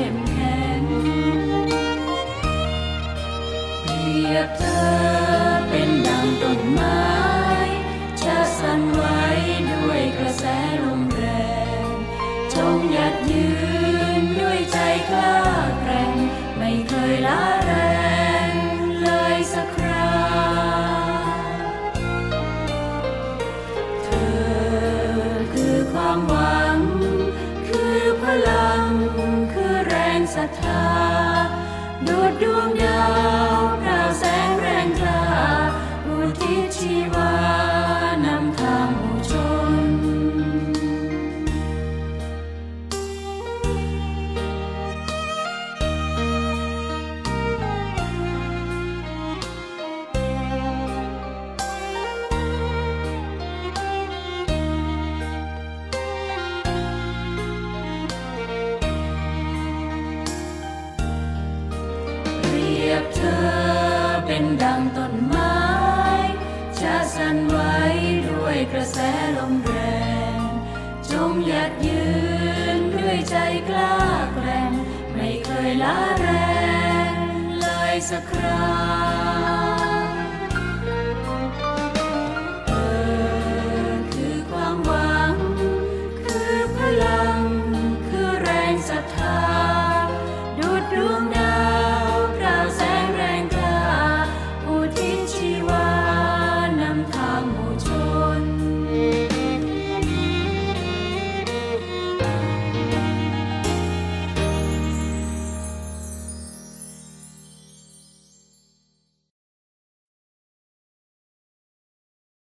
him can be a ศรัทธาดูดดวง ธอเป็นดังต้นไม้ จะสั่นไหวด้วยกระแสลมแรง จงหยัดยืนด้วยใจกล้าแกร่ง ไม่เคยล้าแรง เลยสักครา